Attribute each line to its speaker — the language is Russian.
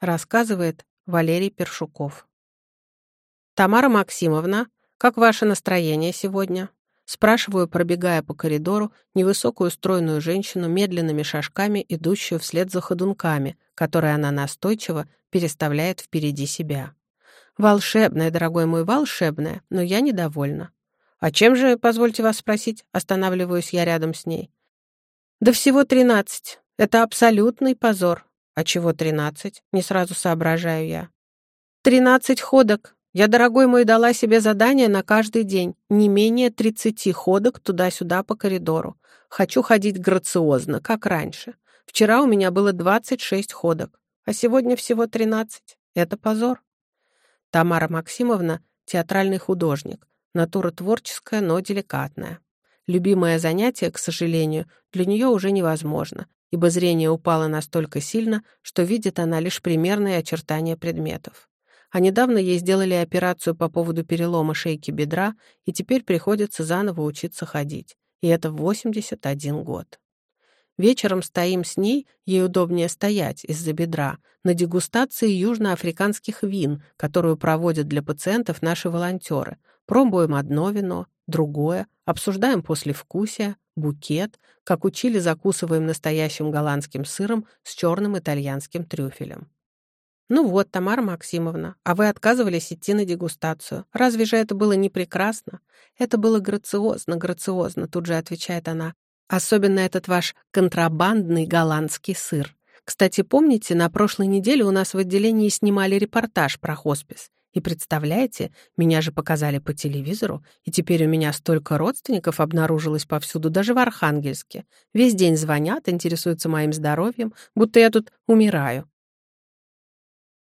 Speaker 1: рассказывает Валерий Першуков. «Тамара Максимовна, как ваше настроение сегодня?» Спрашиваю, пробегая по коридору, невысокую стройную женщину медленными шажками, идущую вслед за ходунками, которые она настойчиво переставляет впереди себя. «Волшебная, дорогой мой, волшебная, но я недовольна». «А чем же, позвольте вас спросить?» Останавливаюсь я рядом с ней. «Да всего тринадцать. Это абсолютный позор». «А чего тринадцать?» Не сразу соображаю я. «Тринадцать ходок. Я, дорогой мой, дала себе задание на каждый день. Не менее тридцати ходок туда-сюда по коридору. Хочу ходить грациозно, как раньше. Вчера у меня было двадцать шесть ходок, а сегодня всего тринадцать. Это позор». Тамара Максимовна — театральный художник. Натура творческая, но деликатная. Любимое занятие, к сожалению, для нее уже невозможно, ибо зрение упало настолько сильно, что видит она лишь примерные очертания предметов. А недавно ей сделали операцию по поводу перелома шейки бедра, и теперь приходится заново учиться ходить. И это в 81 год. Вечером стоим с ней, ей удобнее стоять из-за бедра, на дегустации южноафриканских вин, которую проводят для пациентов наши волонтеры. Пробуем одно вино, другое, обсуждаем послевкусие, букет, как учили, закусываем настоящим голландским сыром с черным итальянским трюфелем. «Ну вот, Тамара Максимовна, а вы отказывались идти на дегустацию. Разве же это было не прекрасно?» «Это было грациозно, грациозно», тут же отвечает она. Особенно этот ваш контрабандный голландский сыр. Кстати, помните, на прошлой неделе у нас в отделении снимали репортаж про хоспис? И представляете, меня же показали по телевизору, и теперь у меня столько родственников обнаружилось повсюду, даже в Архангельске. Весь день звонят, интересуются моим здоровьем, будто я тут умираю.